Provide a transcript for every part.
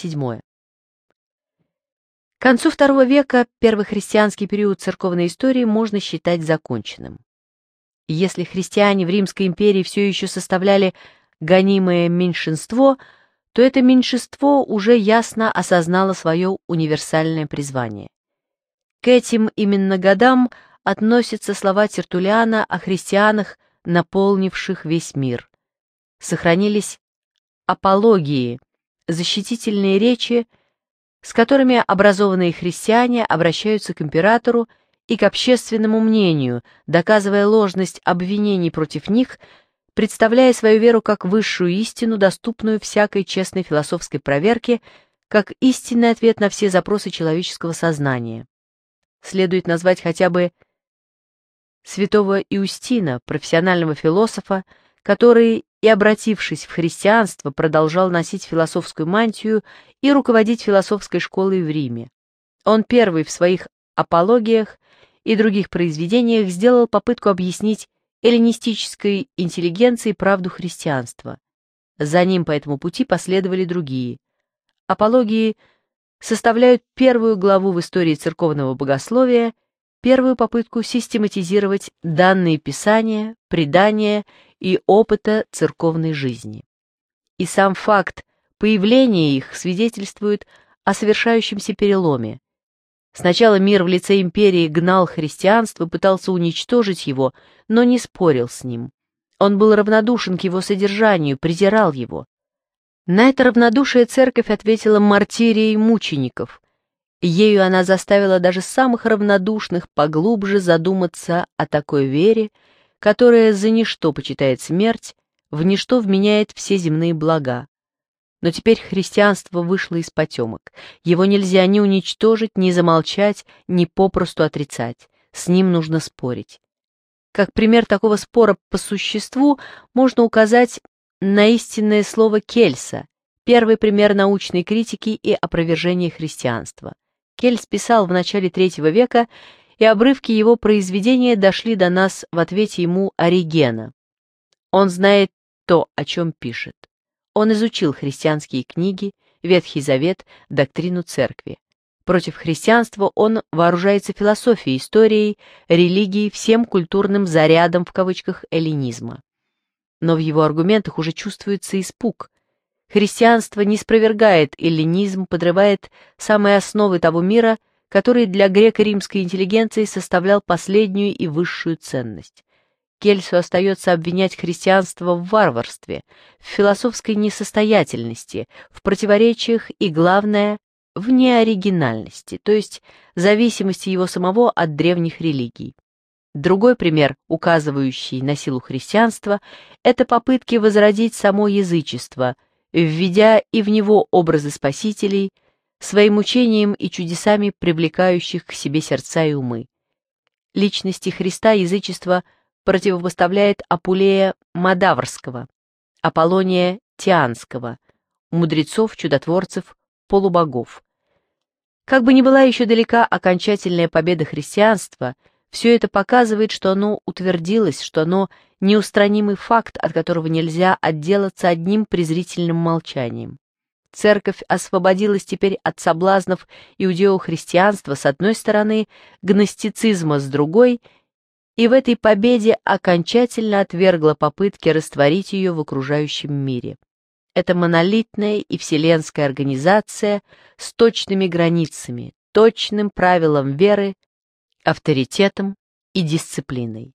Седьмое. К концу II века первый христианский период церковной истории можно считать законченным. Если христиане в Римской империи все еще составляли гонимое меньшинство, то это меньшинство уже ясно осознало свое универсальное призвание. К этим именно годам относятся слова Тертулиана о христианах, наполнивших весь мир. Сохранились апологии, защитительные речи, с которыми образованные христиане обращаются к императору и к общественному мнению, доказывая ложность обвинений против них, представляя свою веру как высшую истину, доступную всякой честной философской проверке, как истинный ответ на все запросы человеческого сознания. Следует назвать хотя бы святого Иустина, профессионального философа, который и, обратившись в христианство, продолжал носить философскую мантию и руководить философской школой в Риме. Он первый в своих апологиях и других произведениях сделал попытку объяснить эллинистической интеллигенции правду христианства. За ним по этому пути последовали другие. Апологии составляют первую главу в истории церковного богословия, первую попытку систематизировать данные писания, предания и опыта церковной жизни. И сам факт появления их свидетельствует о совершающемся переломе. Сначала мир в лице империи гнал христианство, пытался уничтожить его, но не спорил с ним. Он был равнодушен к его содержанию, презирал его. На это равнодушие церковь ответила мартирией мучеников. Ею она заставила даже самых равнодушных поглубже задуматься о такой вере, которая за ничто почитает смерть, в ничто вменяет все земные блага. Но теперь христианство вышло из потемок. Его нельзя ни уничтожить, ни замолчать, ни попросту отрицать. С ним нужно спорить. Как пример такого спора по существу можно указать на истинное слово Кельса, первый пример научной критики и опровержения христианства. Кельс писал в начале III века и обрывки его произведения дошли до нас в ответе ему Оригена. Он знает то, о чем пишет. Он изучил христианские книги, Ветхий Завет, доктрину церкви. Против христианства он вооружается философией, историей, религией, всем культурным «зарядом» в кавычках эллинизма. Но в его аргументах уже чувствуется испуг. Христианство не спровергает эллинизм, подрывает самые основы того мира – который для греко-римской интеллигенции составлял последнюю и высшую ценность. Кельсу остается обвинять христианство в варварстве, в философской несостоятельности, в противоречиях и, главное, в неоригинальности, то есть зависимости его самого от древних религий. Другой пример, указывающий на силу христианства, это попытки возродить само язычество, введя и в него образы спасителей, своим учением и чудесами привлекающих к себе сердца и умы. Личности Христа язычество противопоставляет Апулея Мадаврского, Аполлония Тианского, мудрецов, чудотворцев, полубогов. Как бы ни была еще далека окончательная победа христианства, все это показывает, что оно утвердилось, что оно неустранимый факт, от которого нельзя отделаться одним презрительным молчанием. Церковь освободилась теперь от соблазнов иудео-христианства с одной стороны, гностицизма с другой, и в этой победе окончательно отвергла попытки растворить ее в окружающем мире. Это монолитная и вселенская организация с точными границами, точным правилом веры, авторитетом и дисциплиной.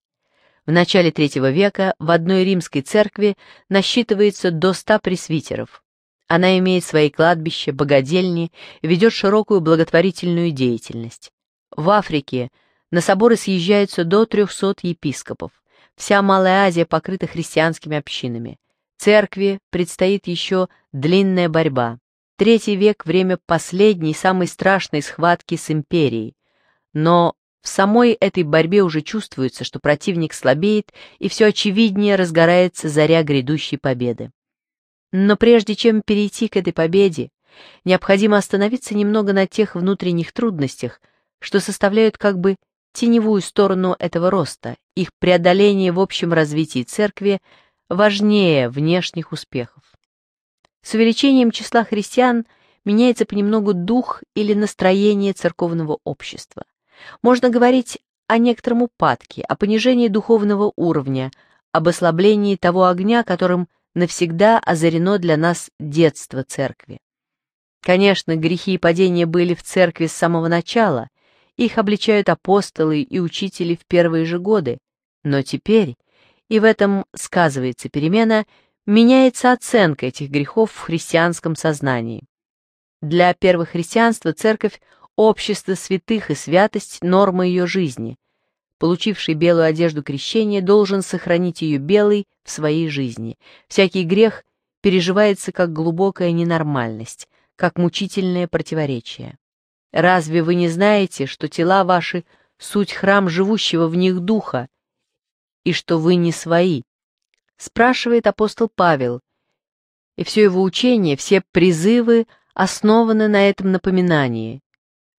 В начале III века в одной римской церкви насчитывается до 100 пресвитеров – она имеет свои кладбища, богадельни, ведет широкую благотворительную деятельность. В Африке на соборы съезжаются до 300 епископов. Вся Малая Азия покрыта христианскими общинами. Церкви предстоит еще длинная борьба. Третий век – время последней, самой страшной схватки с империей. Но в самой этой борьбе уже чувствуется, что противник слабеет, и все очевиднее разгорается заря грядущей победы. Но прежде чем перейти к этой победе, необходимо остановиться немного на тех внутренних трудностях, что составляют как бы теневую сторону этого роста. Их преодоление в общем развитии церкви важнее внешних успехов. С увеличением числа христиан меняется понемногу дух или настроение церковного общества. Можно говорить о некотором упадке, о понижении духовного уровня, об ослаблении того огня, которым навсегда озарено для нас детство церкви. Конечно, грехи и падения были в церкви с самого начала, их обличают апостолы и учители в первые же годы, но теперь, и в этом сказывается перемена, меняется оценка этих грехов в христианском сознании. Для первохристианства церковь – общество святых и святость – норма ее жизни, получивший белую одежду крещения, должен сохранить ее белой в своей жизни. Всякий грех переживается как глубокая ненормальность, как мучительное противоречие. Разве вы не знаете, что тела ваши — суть храм живущего в них духа, и что вы не свои? Спрашивает апостол Павел, и все его учение, все призывы основаны на этом напоминании.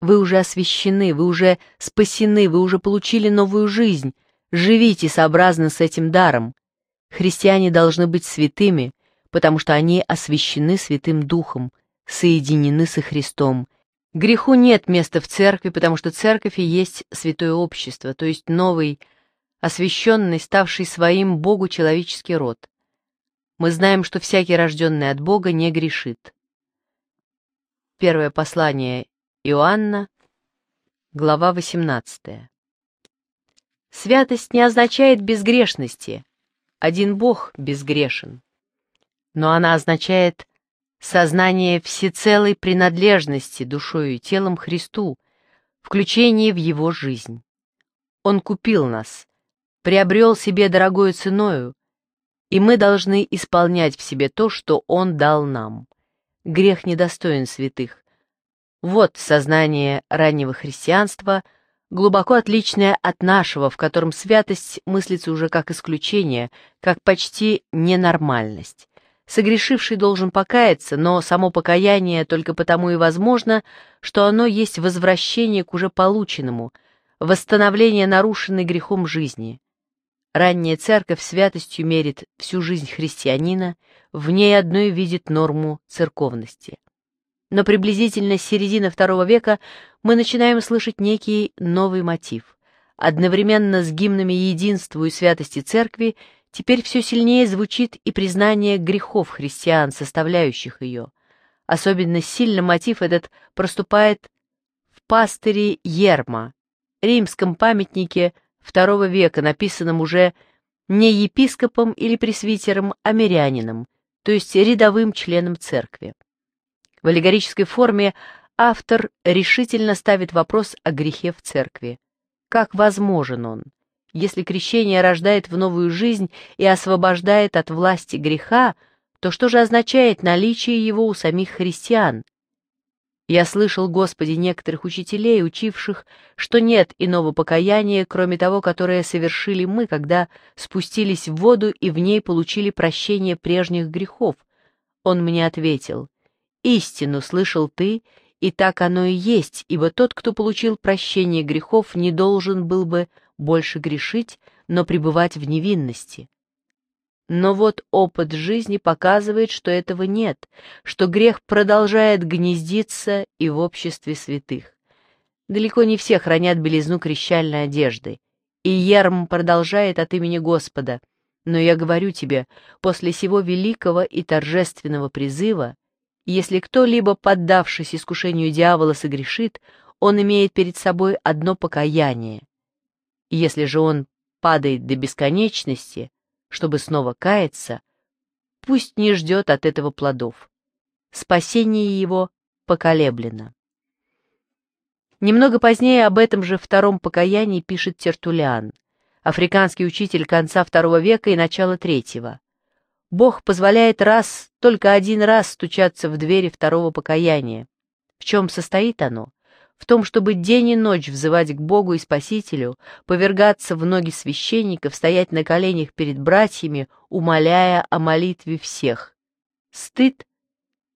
Вы уже освящены, вы уже спасены, вы уже получили новую жизнь. Живите сообразно с этим даром. Христиане должны быть святыми, потому что они освящены Святым Духом, соединены со Христом. Греху нет места в церкви, потому что церковь и есть святое общество, то есть новый, освященный, ставший своим Богу человеческий род. Мы знаем, что всякий рожденный от Бога не грешит. Первое послание Иоанна, глава 18. Святость не означает безгрешности, один Бог безгрешен, но она означает сознание всецелой принадлежности душою и телом Христу, включение в Его жизнь. Он купил нас, приобрел себе дорогою ценою, и мы должны исполнять в себе то, что Он дал нам. Грех недостоин святых, вот сознание раннего христианства, глубоко отличное от нашего, в котором святость мыслится уже как исключение, как почти ненормальность. Согрешивший должен покаяться, но само покаяние только потому и возможно, что оно есть возвращение к уже полученному, восстановление нарушенной грехом жизни. Ранняя церковь святостью мерит всю жизнь христианина, в ней одной видит норму церковности но приблизительно с середины II века мы начинаем слышать некий новый мотив. Одновременно с гимнами единству и святости церкви теперь все сильнее звучит и признание грехов христиан, составляющих ее. Особенно сильно мотив этот проступает в пастыре Ерма, римском памятнике II века, написанном уже не епископом или пресвитером, а мирянином, то есть рядовым членом церкви. В аллегорической форме автор решительно ставит вопрос о грехе в церкви. Как возможен он? Если крещение рождает в новую жизнь и освобождает от власти греха, то что же означает наличие его у самих христиан? Я слышал, Господи, некоторых учителей, учивших, что нет иного покаяния, кроме того, которое совершили мы, когда спустились в воду и в ней получили прощение прежних грехов. Он мне ответил, истину слышал ты, и так оно и есть, ибо тот, кто получил прощение грехов, не должен был бы больше грешить, но пребывать в невинности. Но вот опыт жизни показывает, что этого нет, что грех продолжает гнездиться и в обществе святых. Далеко не все хранят белизну крещальной одежды, и Ерм продолжает от имени Господа. Но я говорю тебе, после сего великого и торжественного призыва если кто-либо, поддавшись искушению дьявола, согрешит, он имеет перед собой одно покаяние. Если же он падает до бесконечности, чтобы снова каяться, пусть не ждет от этого плодов. Спасение его поколеблено. Немного позднее об этом же втором покаянии пишет Тертулиан, африканский учитель конца II века и начала III. Бог позволяет раз, только один раз стучаться в двери второго покаяния. В чем состоит оно? В том, чтобы день и ночь взывать к Богу и Спасителю, повергаться в ноги священников, стоять на коленях перед братьями, умоляя о молитве всех. Стыд?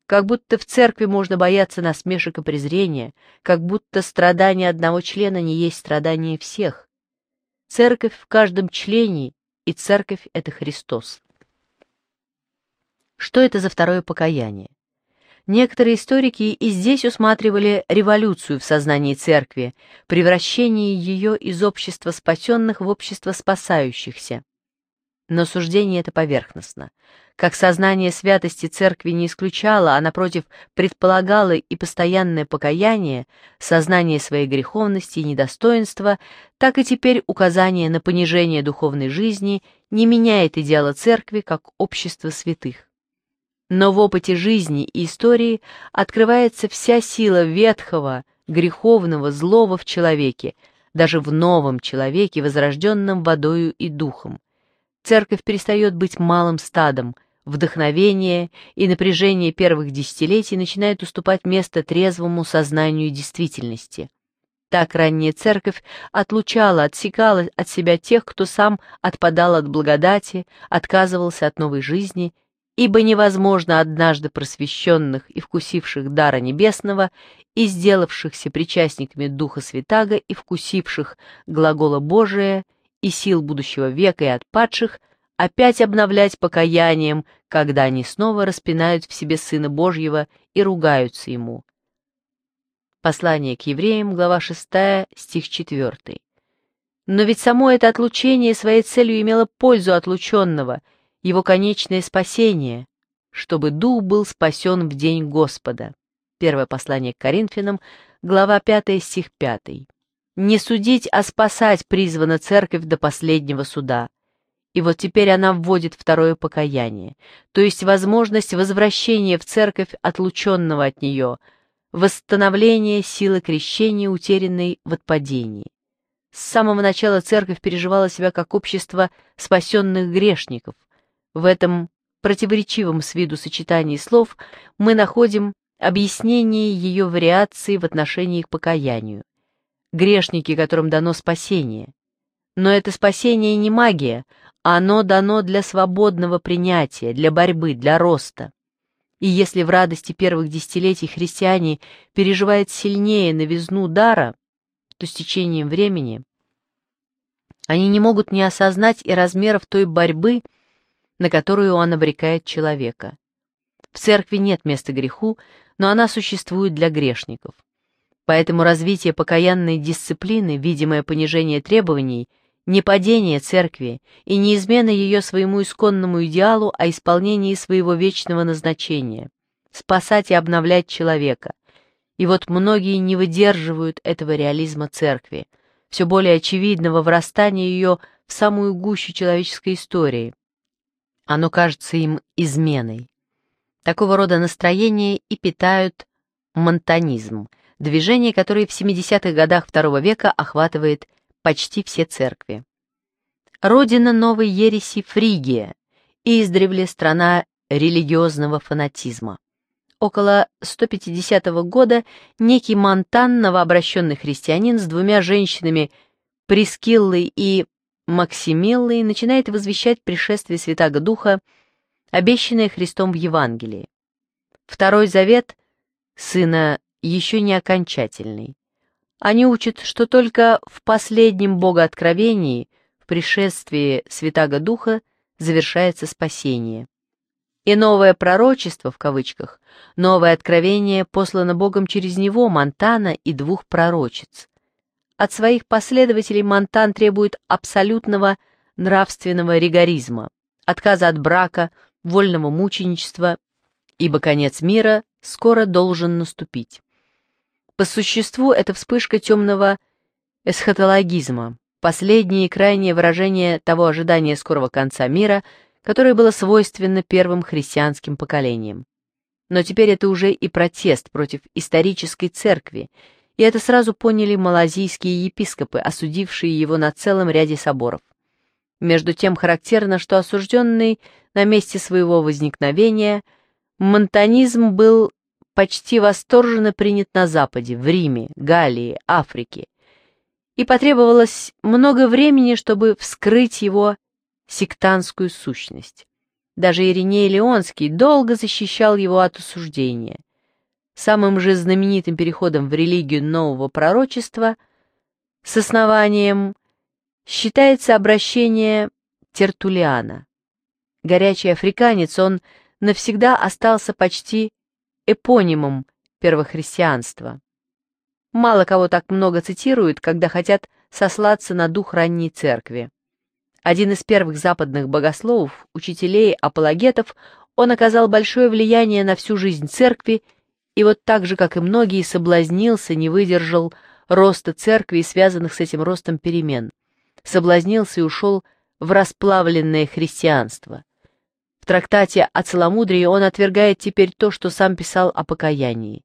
Как будто в церкви можно бояться насмешек и презрения, как будто страдание одного члена не есть страдание всех. Церковь в каждом члене, и церковь — это Христос что это за второе покаяние. Некоторые историки и здесь усматривали революцию в сознании церкви, превращение ее из общества спасенных в общество спасающихся. Но суждение это поверхностно. Как сознание святости церкви не исключало, а, напротив, предполагало и постоянное покаяние, сознание своей греховности и недостоинства, так и теперь указание на понижение духовной жизни не меняет идеала церкви как общества святых. Но в опыте жизни и истории открывается вся сила ветхого, греховного, злого в человеке, даже в новом человеке, возрожденном водою и духом. Церковь перестает быть малым стадом, вдохновение и напряжение первых десятилетий начинают уступать место трезвому сознанию действительности. Так ранняя церковь отлучала, отсекала от себя тех, кто сам отпадал от благодати, отказывался от новой жизни ибо невозможно однажды просвещенных и вкусивших дара небесного и сделавшихся причастниками Духа Святаго и вкусивших глагола Божия и сил будущего века и отпадших опять обновлять покаянием, когда они снова распинают в себе Сына Божьего и ругаются Ему. Послание к евреям, глава 6, стих 4. Но ведь само это отлучение своей целью имело пользу отлученного – его конечное спасение, чтобы дух был спасен в день Господа. Первое послание к Коринфянам, глава 5, стих 5. Не судить, а спасать призвана церковь до последнего суда. И вот теперь она вводит второе покаяние, то есть возможность возвращения в церковь отлученного от нее, восстановление силы крещения, утерянной в отпадении. С самого начала церковь переживала себя как общество спасенных грешников – в этом противоречивом с виду сочетании слов мы находим объяснение ее вариации в отношении к покаянию. Грешники, которым дано спасение. Но это спасение не магия, оно дано для свободного принятия, для борьбы, для роста. И если в радости первых десятилетий христиане переживают сильнее новизну дара, то с течением времени они не могут не осознать и размеров той борьбы, на которую он обрекает человека. В церкви нет места греху, но она существует для грешников. Поэтому развитие покаянной дисциплины, видимое понижение требований, не падение церкви и не измена ее своему исконному идеалу, а исполнение своего вечного назначения – спасать и обновлять человека. И вот многие не выдерживают этого реализма церкви, все более очевидного врастания ее в самую гущу человеческой истории, оно кажется им изменой. Такого рода настроения и питают монтанизм, движение, которое в 70-х годах II века охватывает почти все церкви. Родина новой ереси Фригия, и издревле страна религиозного фанатизма. Около 150 года некий Монтан, новообращенный христианин с двумя женщинами Прескиллой и Максимиллой начинает возвещать пришествие Святаго Духа, обещанное Христом в Евангелии. Второй завет сына еще не окончательный. Они учат, что только в последнем богооткровении, в пришествии Святаго Духа, завершается спасение. И новое пророчество, в кавычках, новое откровение послано Богом через него, Монтана и двух пророчиц. От своих последователей Монтан требует абсолютного нравственного ригоризма, отказа от брака, вольного мученичества, ибо конец мира скоро должен наступить. По существу это вспышка темного эсхатологизма, последнее и крайнее выражение того ожидания скорого конца мира, которое было свойственно первым христианским поколениям. Но теперь это уже и протест против исторической церкви, и это сразу поняли малазийские епископы, осудившие его на целом ряде соборов. Между тем характерно, что осужденный на месте своего возникновения монтанизм был почти восторженно принят на Западе, в Риме, Галлии, Африке, и потребовалось много времени, чтобы вскрыть его сектантскую сущность. Даже Ириней Леонский долго защищал его от осуждения – самым же знаменитым переходом в религию нового пророчества, с основанием считается обращение Тертулиана. Горячий африканец, он навсегда остался почти эпонимом первохристианства. Мало кого так много цитируют, когда хотят сослаться на дух ранней церкви. Один из первых западных богословов, учителей, апологетов, он оказал большое влияние на всю жизнь церкви и вот так же, как и многие, соблазнился, не выдержал роста церкви и связанных с этим ростом перемен. Соблазнился и ушел в расплавленное христианство. В трактате о целомудрии он отвергает теперь то, что сам писал о покаянии.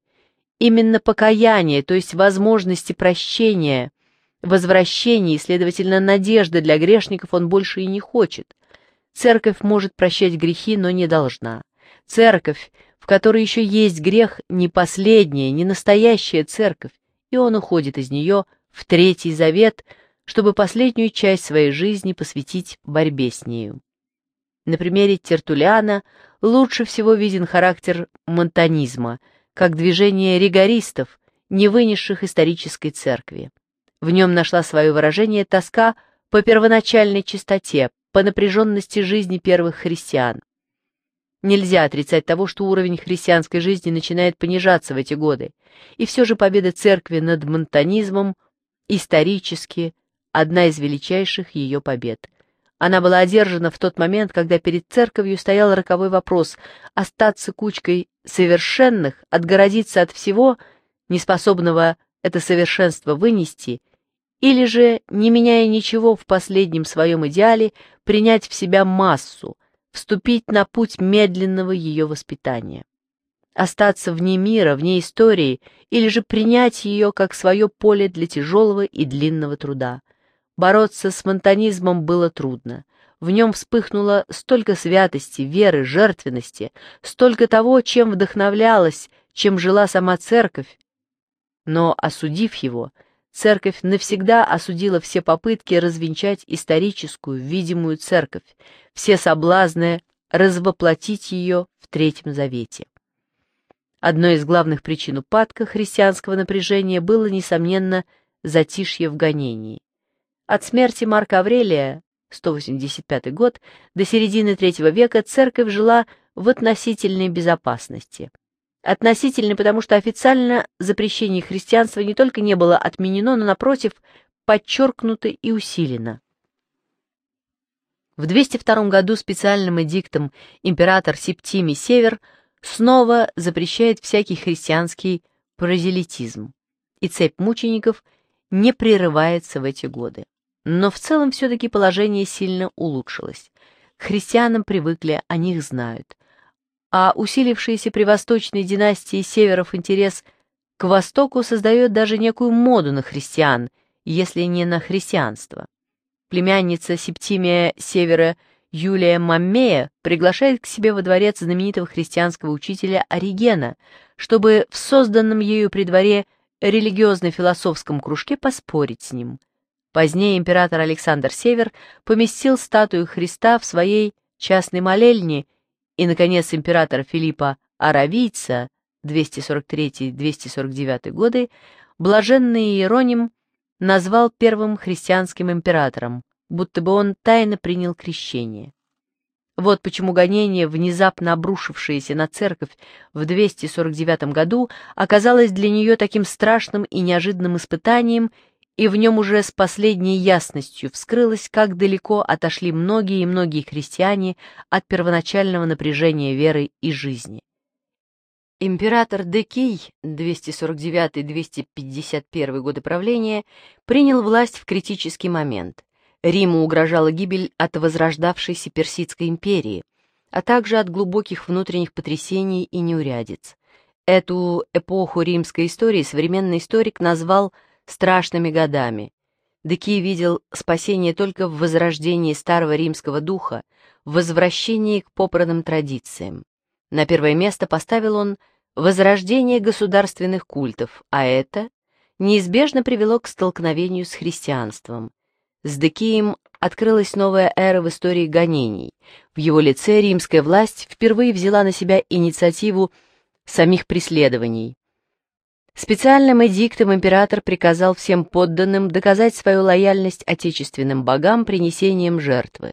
Именно покаяние, то есть возможности прощения, возвращения и, следовательно, надежды для грешников он больше и не хочет. Церковь может прощать грехи, но не должна. Церковь, в которой еще есть грех, не последняя, не настоящая церковь, и он уходит из нее в Третий Завет, чтобы последнюю часть своей жизни посвятить борьбе с нею. На примере Тертулиана лучше всего виден характер монтанизма, как движение ригористов, не вынесших исторической церкви. В нем нашла свое выражение тоска по первоначальной чистоте, по напряженности жизни первых христиан. Нельзя отрицать того, что уровень христианской жизни начинает понижаться в эти годы, и все же победа церкви над монтанизмом исторически одна из величайших ее побед. Она была одержана в тот момент, когда перед церковью стоял роковой вопрос остаться кучкой совершенных, отгородиться от всего, неспособного это совершенство вынести, или же, не меняя ничего в последнем своем идеале, принять в себя массу – вступить на путь медленного ее воспитания. Остаться вне мира, вне истории, или же принять ее как свое поле для тяжелого и длинного труда. Бороться с монтанизмом было трудно. В нем вспыхнуло столько святости, веры, жертвенности, столько того, чем вдохновлялась, чем жила сама церковь. Но, осудив его, — Церковь навсегда осудила все попытки развенчать историческую, видимую церковь, все соблазны развоплотить ее в Третьем Завете. Одной из главных причин упадка христианского напряжения было, несомненно, затишье в гонении. От смерти Марка Аврелия, 185 год, до середины III века церковь жила в относительной безопасности – Относительно, потому что официально запрещение христианства не только не было отменено, но, напротив, подчеркнуто и усилено. В 202 году специальным эдиктом император Септимий Север снова запрещает всякий христианский паразелитизм, и цепь мучеников не прерывается в эти годы. Но в целом все-таки положение сильно улучшилось. К христианам привыкли, о них знают – а усилившийся при восточной династии северов интерес к востоку создает даже некую моду на христиан, если не на христианство. Племянница Септимия Севера Юлия Маммея приглашает к себе во дворец знаменитого христианского учителя Оригена, чтобы в созданном ею при дворе религиозно-философском кружке поспорить с ним. Позднее император Александр Север поместил статую Христа в своей частной молельне и, наконец, императора Филиппа Аравийца 243-249 годы, блаженный Иероним назвал первым христианским императором, будто бы он тайно принял крещение. Вот почему гонение, внезапно обрушившееся на церковь в 249 году, оказалось для нее таким страшным и неожиданным испытанием и в нем уже с последней ясностью вскрылось, как далеко отошли многие и многие христиане от первоначального напряжения веры и жизни. Император Декий 249-251 годы правления принял власть в критический момент. Риму угрожала гибель от возрождавшейся Персидской империи, а также от глубоких внутренних потрясений и неурядиц. Эту эпоху римской истории современный историк назвал «Персидской страшными годами. Деки видел спасение только в возрождении старого римского духа, в возвращении к попранным традициям. На первое место поставил он возрождение государственных культов, а это неизбежно привело к столкновению с христианством. С Декием открылась новая эра в истории гонений. В его лице римская власть впервые взяла на себя инициативу самих преследований. Специальным эдиктом император приказал всем подданным доказать свою лояльность отечественным богам принесением жертвы.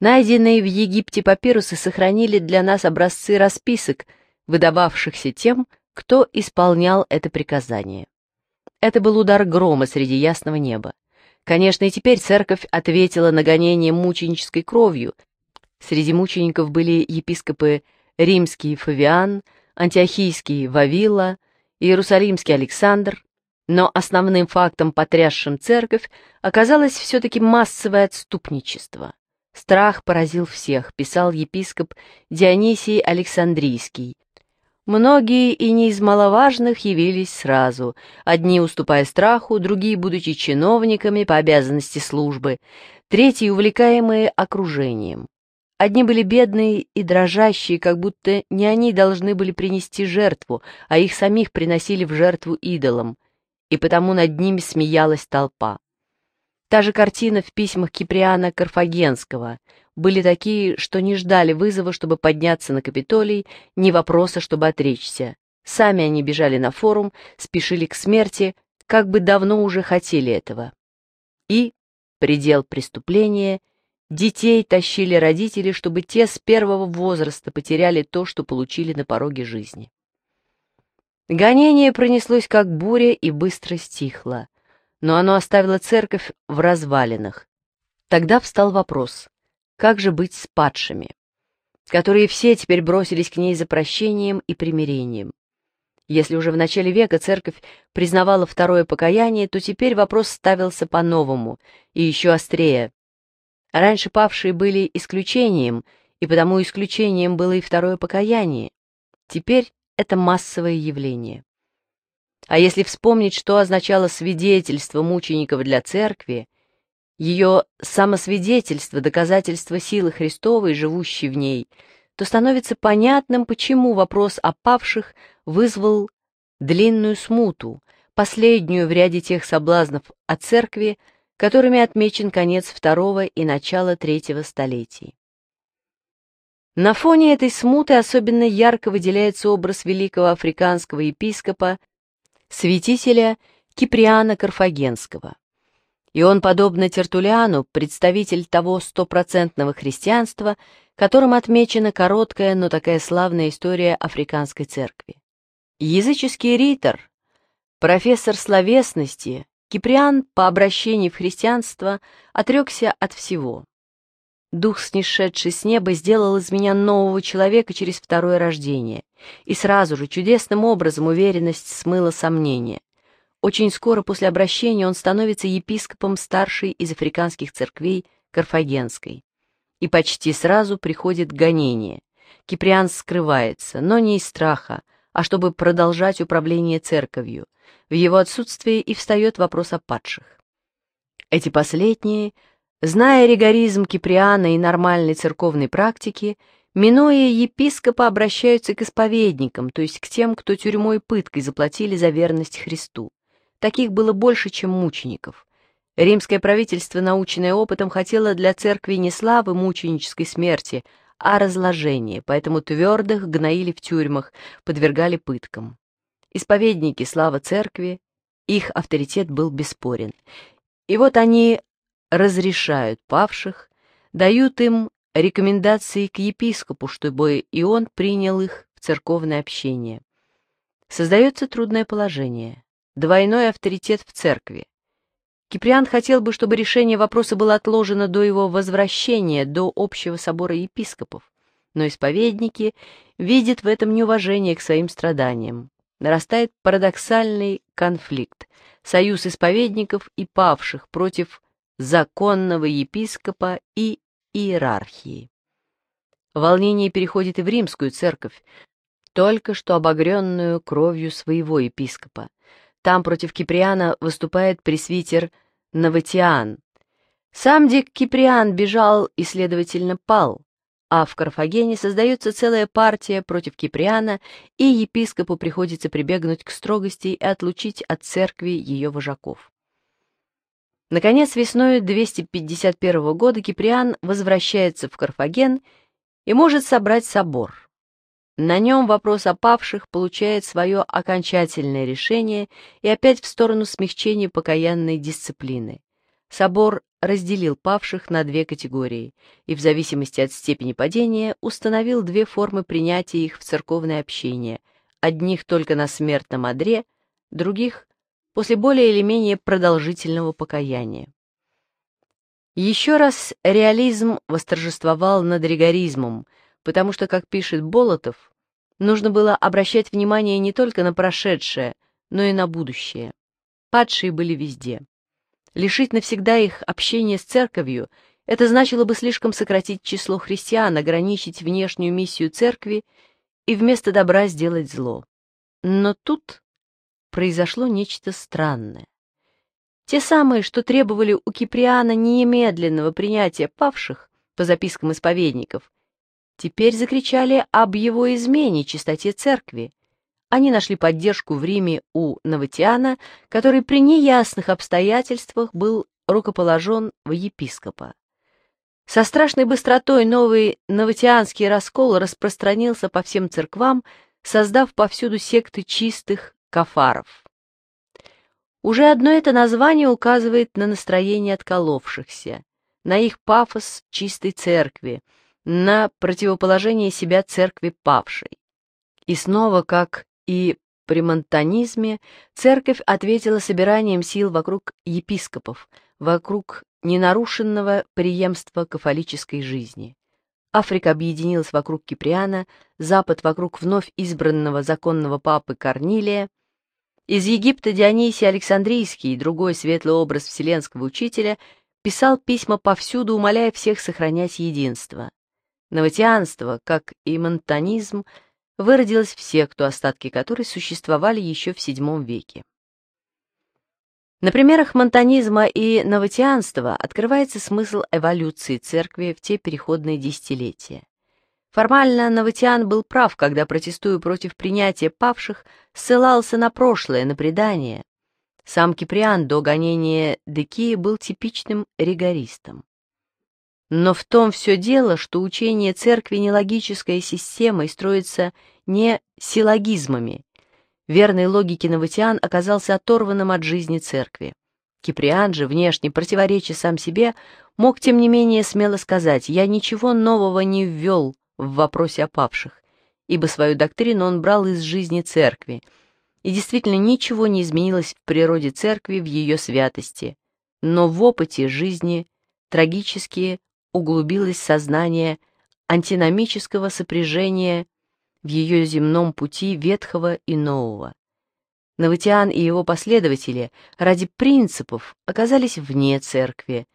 Найденные в Египте папирусы сохранили для нас образцы расписок, выдававшихся тем, кто исполнял это приказание. Это был удар грома среди ясного неба. Конечно, и теперь церковь ответила на гонение мученической кровью. Среди мучеников были епископы римский Фавиан, антиохийский Вавила, Иерусалимский Александр, но основным фактом, потрясшим церковь, оказалось все-таки массовое отступничество. Страх поразил всех, писал епископ Дионисий Александрийский. Многие и не из маловажных явились сразу, одни уступая страху, другие, будучи чиновниками по обязанности службы, третьи, увлекаемые окружением. Одни были бедные и дрожащие, как будто не они должны были принести жертву, а их самих приносили в жертву идолам, и потому над ними смеялась толпа. Та же картина в письмах Киприана Карфагенского. Были такие, что не ждали вызова, чтобы подняться на Капитолий, ни вопроса, чтобы отречься. Сами они бежали на форум, спешили к смерти, как бы давно уже хотели этого. И предел преступления — Детей тащили родители, чтобы те с первого возраста потеряли то, что получили на пороге жизни. Гонение пронеслось как буря и быстро стихло, но оно оставило церковь в развалинах. Тогда встал вопрос, как же быть с падшими, которые все теперь бросились к ней за прощением и примирением. Если уже в начале века церковь признавала второе покаяние, то теперь вопрос ставился по-новому и еще острее. Раньше павшие были исключением, и потому исключением было и второе покаяние. Теперь это массовое явление. А если вспомнить, что означало свидетельство мучеников для церкви, ее самосвидетельство, доказательство силы Христовой, живущей в ней, то становится понятным, почему вопрос о павших вызвал длинную смуту, последнюю в ряде тех соблазнов о церкви, которыми отмечен конец второго и начало третьего столетий. На фоне этой смуты особенно ярко выделяется образ великого африканского епископа, святителя Киприана Карфагенского. И он, подобно Тертулиану, представитель того стопроцентного христианства, которым отмечена короткая, но такая славная история африканской церкви. Языческий ритор, профессор словесности, Киприан по обращении в христианство отрекся от всего. Дух, снисшедший с неба, сделал из меня нового человека через второе рождение, и сразу же чудесным образом уверенность смыла сомнения. Очень скоро после обращения он становится епископом старшей из африканских церквей Карфагенской. И почти сразу приходит гонение. Киприан скрывается, но не из страха, а чтобы продолжать управление церковью. В его отсутствии и встает вопрос о падших. Эти последние, зная ригоризм Киприана и нормальной церковной практики, минуя епископа, обращаются к исповедникам, то есть к тем, кто тюрьмой пыткой заплатили за верность Христу. Таких было больше, чем мучеников. Римское правительство, наученное опытом, хотело для церкви не славы мученической смерти, о разложении, поэтому твердых гноили в тюрьмах, подвергали пыткам. Исповедники, слава церкви, их авторитет был бесспорен. И вот они разрешают павших, дают им рекомендации к епископу, чтобы и он принял их в церковное общение. Создается трудное положение, двойной авторитет в церкви. Киприан хотел бы, чтобы решение вопроса было отложено до его возвращения, до общего собора епископов, но исповедники видят в этом неуважение к своим страданиям. Нарастает парадоксальный конфликт – союз исповедников и павших против законного епископа и иерархии. Волнение переходит и в римскую церковь, только что обогренную кровью своего епископа. Там против Киприана выступает пресвитер Новотиан. Сам Дик Киприан бежал и, следовательно, пал, а в Карфагене создается целая партия против Киприана, и епископу приходится прибегнуть к строгости и отлучить от церкви ее вожаков. Наконец, весной 251 года Киприан возвращается в Карфаген и может собрать собор. На нем вопрос о павших получает свое окончательное решение и опять в сторону смягчения покаянной дисциплины. Собор разделил павших на две категории и в зависимости от степени падения установил две формы принятия их в церковное общение, одних только на смертном одре, других — после более или менее продолжительного покаяния. Еще раз реализм восторжествовал над регоризмом. — потому что, как пишет Болотов, нужно было обращать внимание не только на прошедшее, но и на будущее. Падшие были везде. Лишить навсегда их общения с церковью – это значило бы слишком сократить число христиан, ограничить внешнюю миссию церкви и вместо добра сделать зло. Но тут произошло нечто странное. Те самые, что требовали у Киприана немедленного принятия павших, по запискам исповедников, Теперь закричали об его измене чистоте церкви. Они нашли поддержку в Риме у Новотиана, который при неясных обстоятельствах был рукоположен в епископа. Со страшной быстротой новый новотианский раскол распространился по всем церквам, создав повсюду секты чистых кафаров. Уже одно это название указывает на настроение отколовшихся, на их пафос чистой церкви – на противоположение себя церкви павшей. И снова, как и при монтанизме, церковь ответила собиранием сил вокруг епископов, вокруг ненарушенного преемства кафолической жизни. Африка объединилась вокруг Киприана, Запад вокруг вновь избранного законного папы Корнилия. Из Египта Дионисий Александрийский, другой светлый образ вселенского учителя, писал письма повсюду, умоляя всех сохранять единство. Новотианство, как и монтанизм, выродилось в секту, остатки которой существовали еще в VII веке. На примерах монтанизма и новотианства открывается смысл эволюции церкви в те переходные десятилетия. Формально Новотиан был прав, когда, протестуя против принятия павших, ссылался на прошлое, на предание. Сам Киприан до гонения Декии был типичным ригористом. Но в том все дело, что учение церкви нелогической системой строится не силлогизмами. Верной логике Новотиан оказался оторванным от жизни церкви. Киприан же, внешне противореча сам себе, мог тем не менее смело сказать «я ничего нового не ввел в вопросе о павших», ибо свою доктрину он брал из жизни церкви, и действительно ничего не изменилось в природе церкви, в ее святости, но в опыте жизни трагические углубилось сознание антиномического сопряжения в ее земном пути ветхого и нового. Навытиан и его последователи ради принципов оказались вне церкви.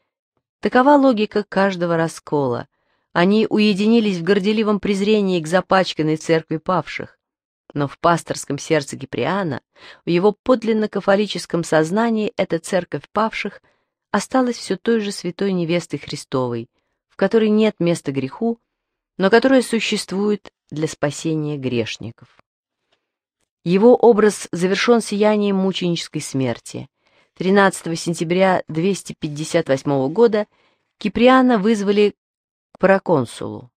Такова логика каждого раскола. Они уединились в горделивом презрении к запачканной церкви павших. Но в пасторском сердце Гиприана, в его подлинно кафолическом сознании эта церковь павших осталась все той же святой невестой Христовой — в которой нет места греху, но которая существует для спасения грешников. Его образ завершен сиянием мученической смерти. 13 сентября 258 года Киприана вызвали к проконсулу.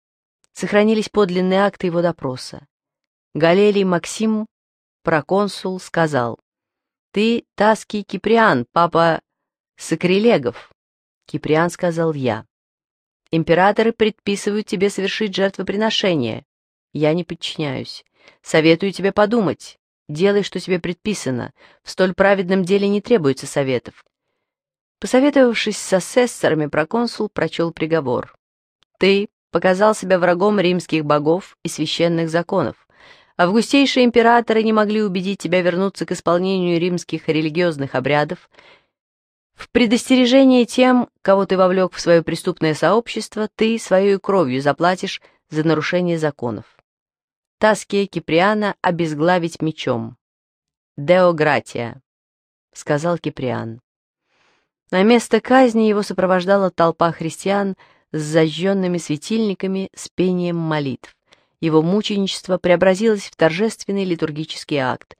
Сохранились подлинные акты его допроса. Галелий Максим, проконсул, сказал, «Ты Таский Киприан, папа Сакрилегов». Киприан сказал я. Императоры предписывают тебе совершить жертвоприношение. Я не подчиняюсь. Советую тебе подумать. Делай, что тебе предписано. В столь праведном деле не требуется советов. Посоветовавшись с асессорами, проконсул прочел приговор. Ты показал себя врагом римских богов и священных законов. Августейшие императоры не могли убедить тебя вернуться к исполнению римских религиозных обрядов, в предостережении тем, кого ты вовлек в свое преступное сообщество, ты своей кровью заплатишь за нарушение законов. Таске Киприана обезглавить мечом. «Деогратия», — сказал Киприан. На место казни его сопровождала толпа христиан с зажженными светильниками с пением молитв. Его мученичество преобразилось в торжественный литургический акт.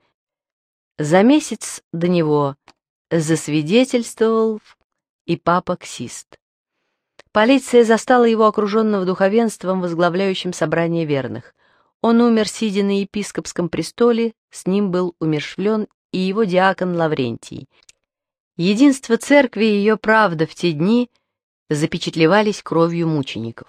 За месяц до него засвидетельствовал и папа Ксист. Полиция застала его окруженного духовенством, возглавляющим собрание верных. Он умер, сидя на епископском престоле, с ним был умершвлен и его диакон Лаврентий. Единство церкви и ее правда в те дни запечатлевались кровью мучеников.